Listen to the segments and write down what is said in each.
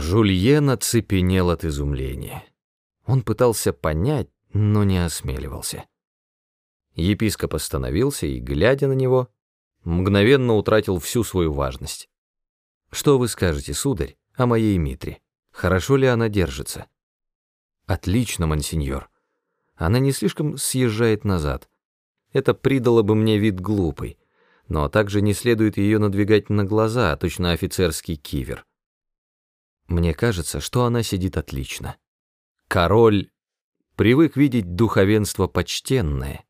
Жульен оцепенел от изумления. Он пытался понять, но не осмеливался. Епископ остановился и, глядя на него, мгновенно утратил всю свою важность. «Что вы скажете, сударь, о моей Митре? Хорошо ли она держится?» «Отлично, мансиньор. Она не слишком съезжает назад. Это придало бы мне вид глупый, но также не следует ее надвигать на глаза, точно офицерский кивер. Мне кажется, что она сидит отлично. Король привык видеть духовенство почтенное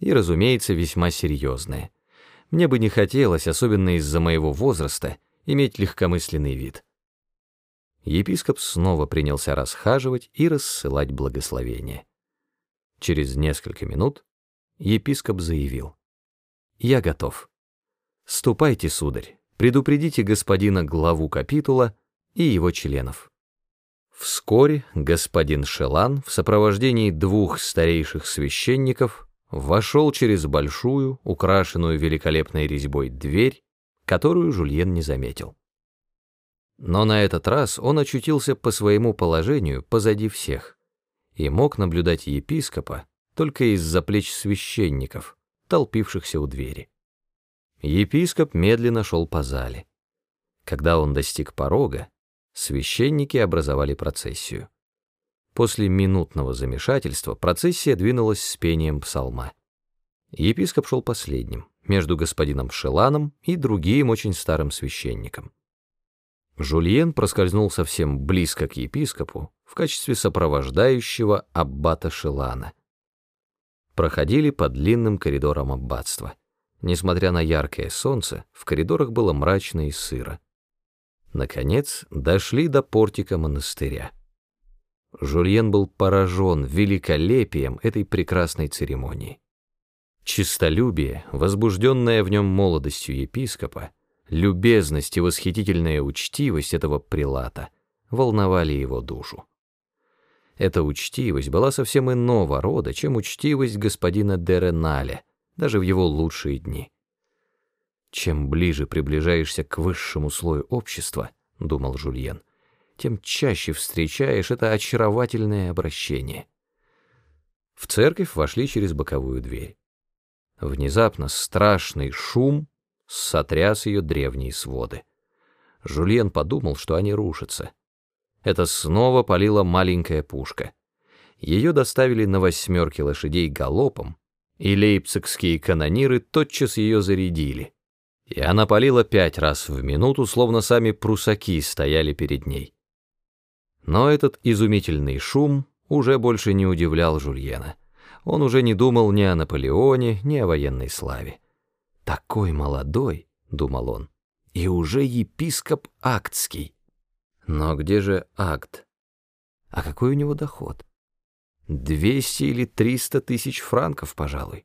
и, разумеется, весьма серьезное. Мне бы не хотелось, особенно из-за моего возраста, иметь легкомысленный вид. Епископ снова принялся расхаживать и рассылать благословения. Через несколько минут епископ заявил. «Я готов. Ступайте, сударь, предупредите господина главу капитула, и его членов. Вскоре господин Шелан в сопровождении двух старейших священников вошел через большую, украшенную великолепной резьбой дверь, которую Жульен не заметил. Но на этот раз он очутился по своему положению позади всех и мог наблюдать епископа только из-за плеч священников, толпившихся у двери. Епископ медленно шел по зале. Когда он достиг порога, Священники образовали процессию. После минутного замешательства процессия двинулась с пением псалма. Епископ шел последним, между господином Шеланом и другим очень старым священником. Жульен проскользнул совсем близко к епископу в качестве сопровождающего аббата Шелана. Проходили по длинным коридорам аббатства. Несмотря на яркое солнце, в коридорах было мрачно и сыро. Наконец, дошли до портика монастыря. Жульен был поражен великолепием этой прекрасной церемонии. Чистолюбие, возбужденное в нем молодостью епископа, любезность и восхитительная учтивость этого прилата волновали его душу. Эта учтивость была совсем иного рода, чем учтивость господина Дереналя, даже в его лучшие дни. Чем ближе приближаешься к высшему слою общества, думал Жульен, тем чаще встречаешь это очаровательное обращение. В церковь вошли через боковую дверь. Внезапно страшный шум сотряс ее древние своды. Жульен подумал, что они рушатся. Это снова полила маленькая пушка. Ее доставили на восьмерке лошадей галопом, и лейпцигские канониры тотчас ее зарядили и она палила пять раз в минуту, словно сами прусаки стояли перед ней. Но этот изумительный шум уже больше не удивлял Жульена. Он уже не думал ни о Наполеоне, ни о военной славе. «Такой молодой», — думал он, — «и уже епископ Актский». Но где же Акт? А какой у него доход? Двести или триста тысяч франков, пожалуй.